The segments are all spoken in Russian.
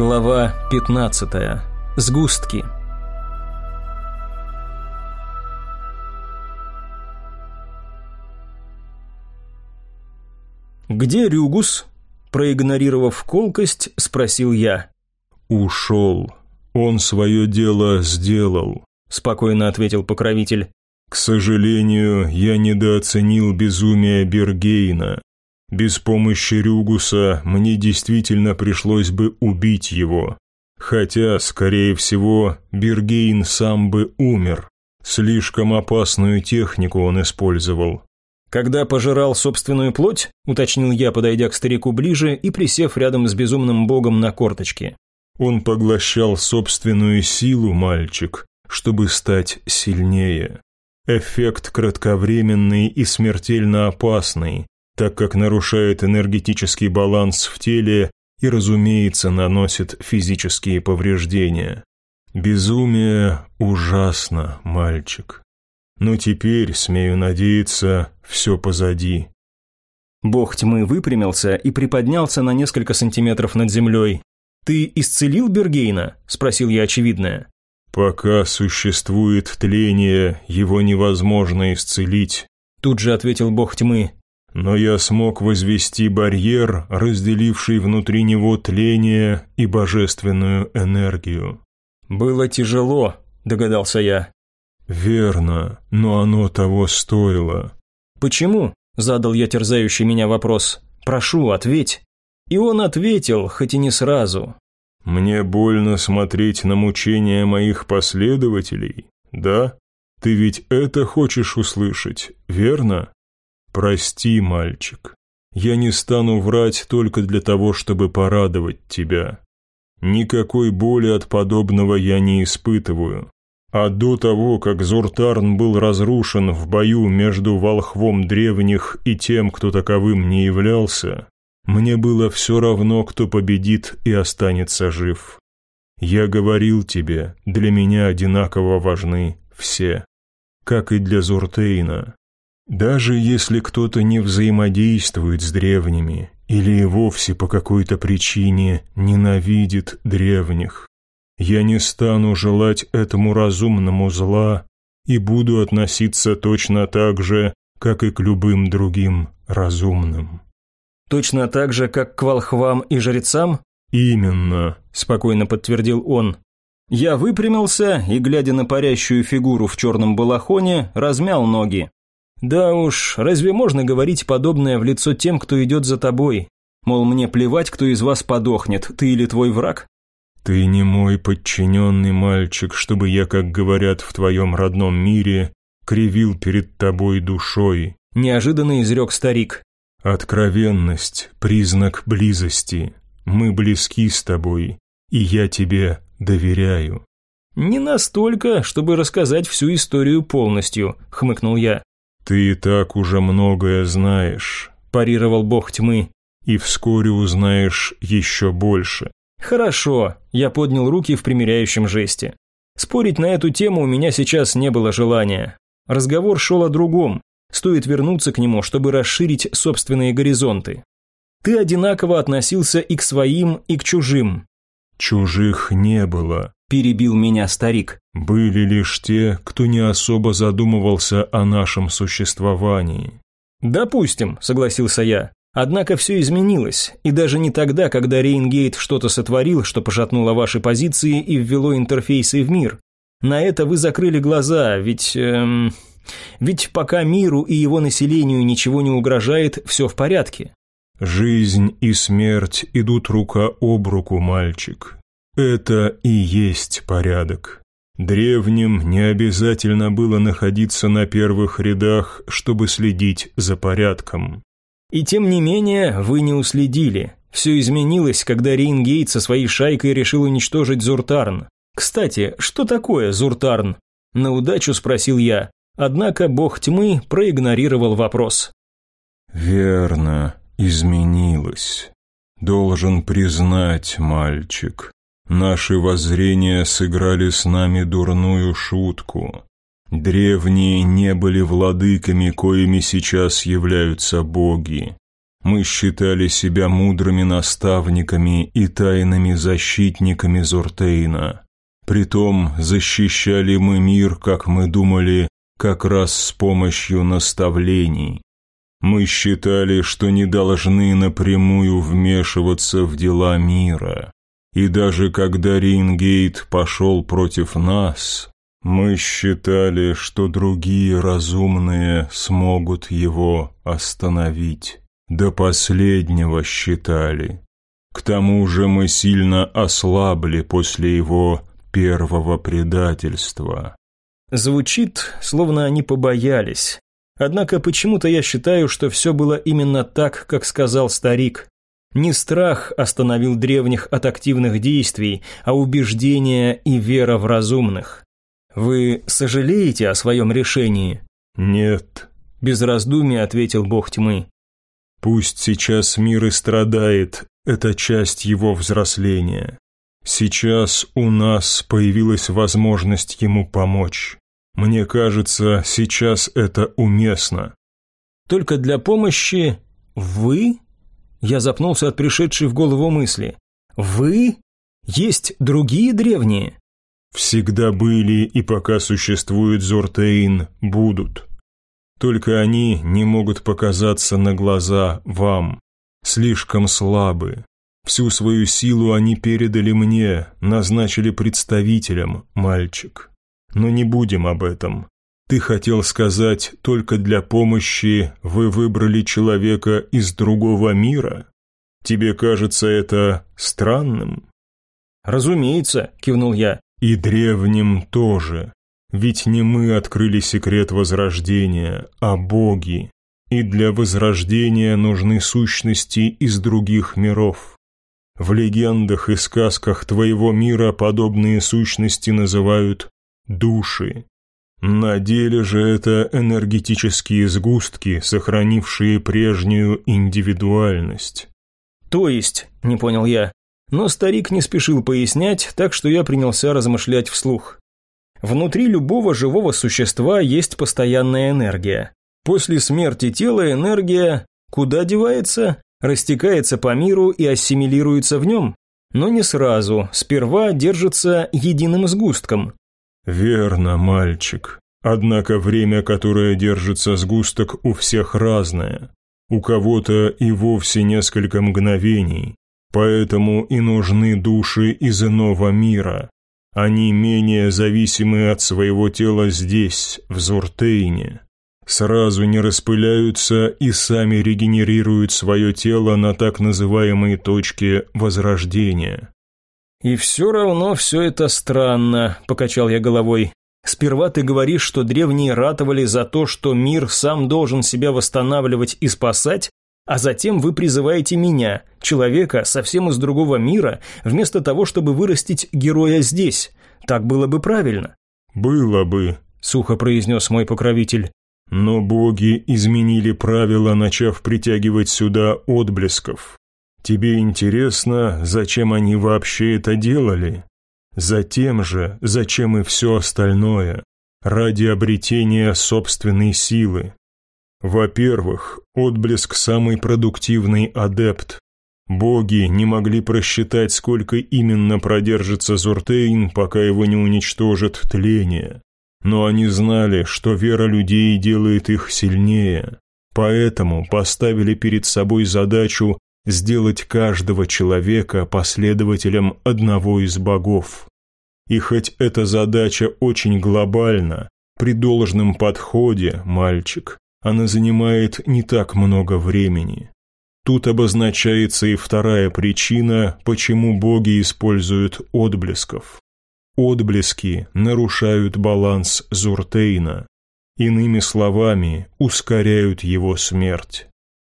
Глава 15. Сгустки. «Где Рюгус?» Проигнорировав колкость, спросил я. «Ушел. Он свое дело сделал», – спокойно ответил покровитель. «К сожалению, я недооценил безумие Бергейна. Без помощи Рюгуса мне действительно пришлось бы убить его. Хотя, скорее всего, Бергейн сам бы умер. Слишком опасную технику он использовал. «Когда пожирал собственную плоть?» – уточнил я, подойдя к старику ближе и присев рядом с безумным богом на корточке. «Он поглощал собственную силу, мальчик, чтобы стать сильнее. Эффект кратковременный и смертельно опасный, так как нарушает энергетический баланс в теле и, разумеется, наносит физические повреждения. Безумие ужасно, мальчик. Но теперь, смею надеяться, все позади. Бог тьмы выпрямился и приподнялся на несколько сантиметров над землей. «Ты исцелил Бергейна?» – спросил я очевидное. «Пока существует тление, его невозможно исцелить», – тут же ответил Бог тьмы. Но я смог возвести барьер, разделивший внутри него тление и божественную энергию. «Было тяжело», – догадался я. «Верно, но оно того стоило». «Почему?» – задал я терзающий меня вопрос. «Прошу, ответь». И он ответил, хоть и не сразу. «Мне больно смотреть на мучения моих последователей, да? Ты ведь это хочешь услышать, верно?» «Прости, мальчик, я не стану врать только для того, чтобы порадовать тебя. Никакой боли от подобного я не испытываю. А до того, как Зуртарн был разрушен в бою между волхвом древних и тем, кто таковым не являлся, мне было все равно, кто победит и останется жив. Я говорил тебе, для меня одинаково важны все, как и для Зуртейна. Даже если кто-то не взаимодействует с древними или и вовсе по какой-то причине ненавидит древних, я не стану желать этому разумному зла и буду относиться точно так же, как и к любым другим разумным. Точно так же, как к волхвам и жрецам? Именно, спокойно подтвердил он. Я выпрямился и, глядя на парящую фигуру в черном балахоне, размял ноги. Да уж, разве можно говорить подобное в лицо тем, кто идет за тобой? Мол, мне плевать, кто из вас подохнет, ты или твой враг? Ты не мой подчиненный мальчик, чтобы я, как говорят в твоем родном мире, кривил перед тобой душой. Неожиданно изрек старик. Откровенность – признак близости. Мы близки с тобой, и я тебе доверяю. «Не настолько, чтобы рассказать всю историю полностью», – хмыкнул я. «Ты и так уже многое знаешь», – парировал бог тьмы, «и вскоре узнаешь еще больше». «Хорошо», – я поднял руки в примиряющем жесте. Спорить на эту тему у меня сейчас не было желания. Разговор шел о другом. Стоит вернуться к нему, чтобы расширить собственные горизонты. Ты одинаково относился и к своим, и к чужим. «Чужих не было», – перебил меня старик. «Были лишь те, кто не особо задумывался о нашем существовании». «Допустим», – согласился я. «Однако все изменилось, и даже не тогда, когда Рейнгейт что-то сотворил, что пошатнуло ваши позиции и ввело интерфейсы в мир. На это вы закрыли глаза, ведь... Эм, ведь пока миру и его населению ничего не угрожает, все в порядке. Жизнь и смерть идут рука об руку, мальчик. Это и есть порядок. Древним не обязательно было находиться на первых рядах, чтобы следить за порядком. И тем не менее, вы не уследили. Все изменилось, когда Рейнгейт со своей шайкой решил уничтожить Зуртарн. Кстати, что такое Зуртарн? На удачу спросил я, однако бог тьмы проигнорировал вопрос. «Верно», изменилось. Должен признать, мальчик, наши воззрения сыграли с нами дурную шутку. Древние не были владыками, коими сейчас являются боги. Мы считали себя мудрыми наставниками и тайными защитниками Зуртейна. Притом защищали мы мир, как мы думали, как раз с помощью наставлений. Мы считали, что не должны напрямую вмешиваться в дела мира. И даже когда Рингейт пошел против нас, мы считали, что другие разумные смогут его остановить. До последнего считали. К тому же мы сильно ослабли после его первого предательства. Звучит, словно они побоялись. Однако почему-то я считаю, что все было именно так, как сказал старик. Не страх остановил древних от активных действий, а убеждение и вера в разумных. Вы сожалеете о своем решении? Нет, без раздумий ответил бог тьмы. Пусть сейчас мир и страдает, это часть его взросления. Сейчас у нас появилась возможность ему помочь. Мне кажется, сейчас это уместно. Только для помощи вы? Я запнулся от пришедшей в голову мысли. Вы? Есть другие древние? Всегда были и пока существует Зортейн, будут. Только они не могут показаться на глаза вам. Слишком слабы. Всю свою силу они передали мне, назначили представителем, мальчик. Но не будем об этом. Ты хотел сказать, только для помощи вы выбрали человека из другого мира? Тебе кажется это странным? Разумеется, кивнул я. И древним тоже. Ведь не мы открыли секрет Возрождения, а боги. И для Возрождения нужны сущности из других миров. В легендах и сказках твоего мира подобные сущности называют души. На деле же это энергетические сгустки, сохранившие прежнюю индивидуальность. То есть, не понял я, но старик не спешил пояснять, так что я принялся размышлять вслух. Внутри любого живого существа есть постоянная энергия. После смерти тела энергия куда девается? Растекается по миру и ассимилируется в нем. Но не сразу, сперва держится единым сгустком. «Верно, мальчик. Однако время, которое держится сгусток, у всех разное. У кого-то и вовсе несколько мгновений. Поэтому и нужны души из иного мира, они менее зависимы от своего тела здесь, в Зуртейне. Сразу не распыляются и сами регенерируют свое тело на так называемой точке возрождения. «И все равно все это странно», – покачал я головой. «Сперва ты говоришь, что древние ратовали за то, что мир сам должен себя восстанавливать и спасать, а затем вы призываете меня, человека совсем из другого мира, вместо того, чтобы вырастить героя здесь. Так было бы правильно». «Было бы», — сухо произнес мой покровитель. «Но боги изменили правила, начав притягивать сюда отблесков. Тебе интересно, зачем они вообще это делали? Затем же, зачем и все остальное. Ради обретения собственной силы. Во-первых, отблеск самый продуктивный адепт. Боги не могли просчитать, сколько именно продержится Зуртейн, пока его не уничтожит тление. Но они знали, что вера людей делает их сильнее. Поэтому поставили перед собой задачу сделать каждого человека последователем одного из богов. И хоть эта задача очень глобальна, при должном подходе, мальчик, она занимает не так много времени. Тут обозначается и вторая причина, почему боги используют отблесков. Отблески нарушают баланс Зуртейна. Иными словами, ускоряют его смерть.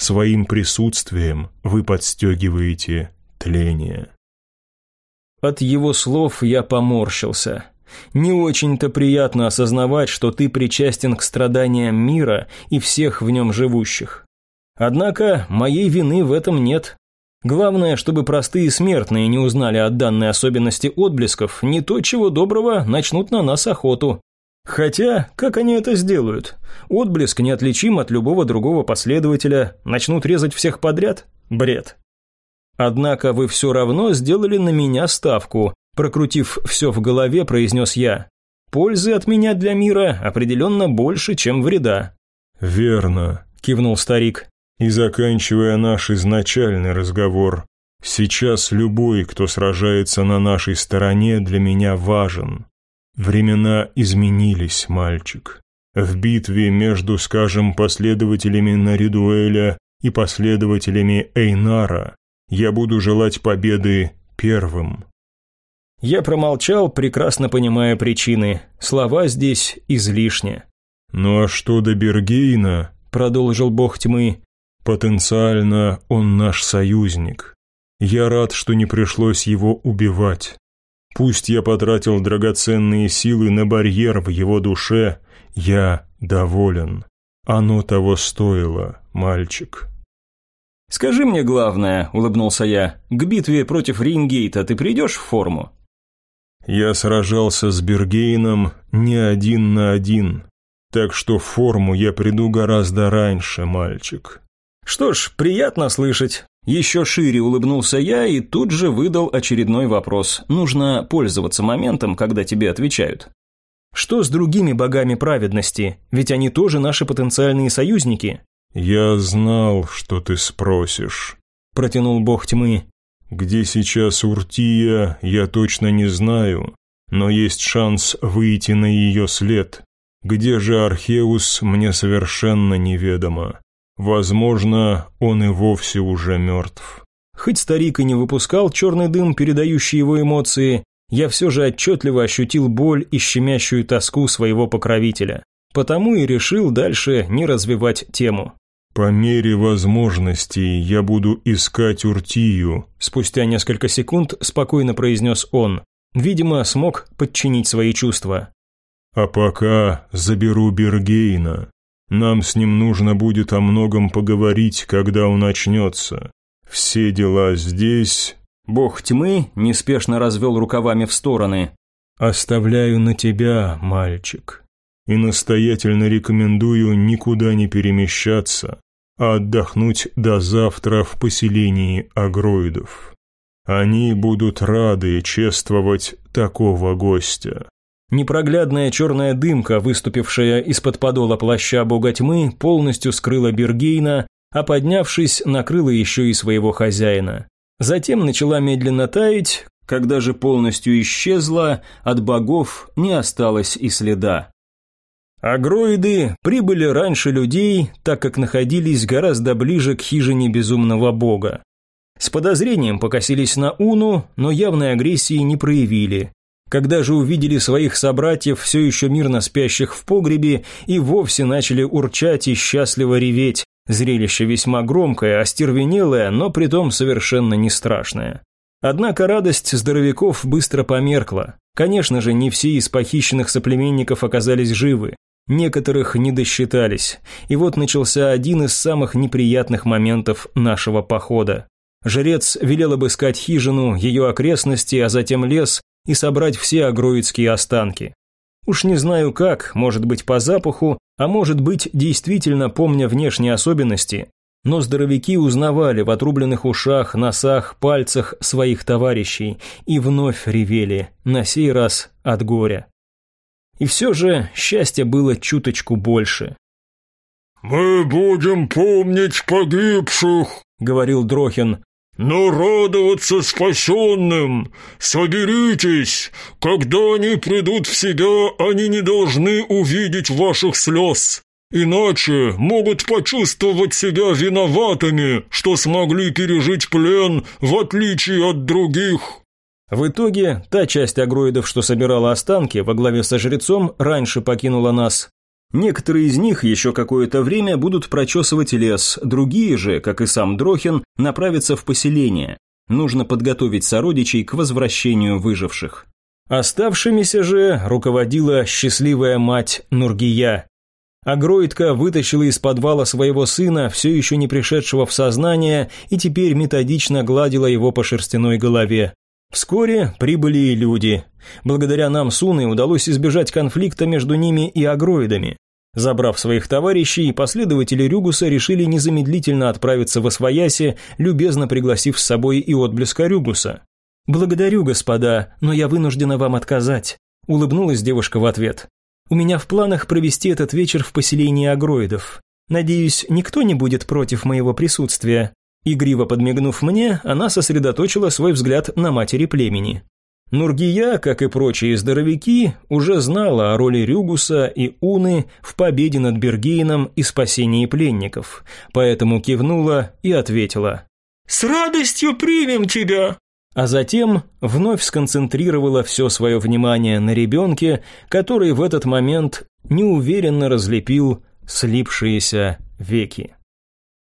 Своим присутствием вы подстегиваете тление. От его слов я поморщился. Не очень-то приятно осознавать, что ты причастен к страданиям мира и всех в нем живущих. Однако моей вины в этом нет. Главное, чтобы простые смертные не узнали о данной особенности отблесков, не то чего доброго начнут на нас охоту. Хотя, как они это сделают? Отблеск неотличим от любого другого последователя. Начнут резать всех подряд? Бред. Однако вы все равно сделали на меня ставку. Прокрутив все в голове, произнес я. Пользы от меня для мира определенно больше, чем вреда. «Верно», – кивнул старик. «И заканчивая наш изначальный разговор, сейчас любой, кто сражается на нашей стороне, для меня важен. Времена изменились, мальчик. В битве между, скажем, последователями Наридуэля и последователями Эйнара я буду желать победы первым». Я промолчал, прекрасно понимая причины. Слова здесь излишни. «Ну а что до Бергейна?» – продолжил бог тьмы. «Потенциально он наш союзник. Я рад, что не пришлось его убивать. Пусть я потратил драгоценные силы на барьер в его душе, я доволен. Оно того стоило, мальчик». «Скажи мне главное», – улыбнулся я, – «к битве против Рингейта ты придешь в форму?» Я сражался с Бергейном не один на один, так что в форму я приду гораздо раньше, мальчик. Что ж, приятно слышать. Еще шире улыбнулся я и тут же выдал очередной вопрос. Нужно пользоваться моментом, когда тебе отвечают. Что с другими богами праведности? Ведь они тоже наши потенциальные союзники. Я знал, что ты спросишь, протянул бог тьмы. Где сейчас Уртия, я точно не знаю, но есть шанс выйти на ее след. Где же Археус, мне совершенно неведомо. Возможно, он и вовсе уже мертв. Хоть старик и не выпускал черный дым, передающий его эмоции, я все же отчетливо ощутил боль и щемящую тоску своего покровителя. Потому и решил дальше не развивать тему. «По мере возможностей я буду искать Уртию», спустя несколько секунд спокойно произнес он. Видимо, смог подчинить свои чувства. «А пока заберу Бергейна. Нам с ним нужно будет о многом поговорить, когда он очнется. Все дела здесь...» Бог тьмы неспешно развел рукавами в стороны. «Оставляю на тебя, мальчик и настоятельно рекомендую никуда не перемещаться, а отдохнуть до завтра в поселении агроидов. Они будут рады чествовать такого гостя». Непроглядная черная дымка, выступившая из-под подола плаща бога тьмы, полностью скрыла Бергейна, а поднявшись, накрыла еще и своего хозяина. Затем начала медленно таять, когда же полностью исчезла, от богов не осталось и следа. Агроиды прибыли раньше людей, так как находились гораздо ближе к хижине безумного бога. С подозрением покосились на Уну, но явной агрессии не проявили. Когда же увидели своих собратьев, все еще мирно спящих в погребе, и вовсе начали урчать и счастливо реветь. Зрелище весьма громкое, остервенелое, но притом совершенно не страшное. Однако радость здоровяков быстро померкла. Конечно же, не все из похищенных соплеменников оказались живы. Некоторых не досчитались, и вот начался один из самых неприятных моментов нашего похода. Жрец велел обыскать хижину, ее окрестности, а затем лес и собрать все агроидские останки. Уж не знаю как, может быть по запаху, а может быть действительно помня внешние особенности, но здоровяки узнавали в отрубленных ушах, носах, пальцах своих товарищей и вновь ревели, на сей раз от горя. И все же счастья было чуточку больше. «Мы будем помнить погибших», — говорил Дрохин, «но радоваться спасенным. Соберитесь. Когда они придут в себя, они не должны увидеть ваших слез. Иначе могут почувствовать себя виноватыми, что смогли пережить плен, в отличие от других». В итоге, та часть агроидов, что собирала останки во главе со жрецом, раньше покинула нас. Некоторые из них еще какое-то время будут прочесывать лес, другие же, как и сам Дрохин, направятся в поселение. Нужно подготовить сородичей к возвращению выживших. Оставшимися же руководила счастливая мать Нургия. Агроидка вытащила из подвала своего сына, все еще не пришедшего в сознание, и теперь методично гладила его по шерстяной голове. Вскоре прибыли и люди. Благодаря нам с удалось избежать конфликта между ними и агроидами. Забрав своих товарищей, последователи Рюгуса решили незамедлительно отправиться в Освояси, любезно пригласив с собой и отблеска Рюгуса. «Благодарю, господа, но я вынуждена вам отказать», – улыбнулась девушка в ответ. «У меня в планах провести этот вечер в поселении агроидов. Надеюсь, никто не будет против моего присутствия». Игриво подмигнув мне, она сосредоточила свой взгляд на матери племени. Нургия, как и прочие здоровяки, уже знала о роли Рюгуса и Уны в победе над Бергейном и спасении пленников, поэтому кивнула и ответила «С радостью примем тебя!» А затем вновь сконцентрировала все свое внимание на ребенке, который в этот момент неуверенно разлепил слипшиеся веки.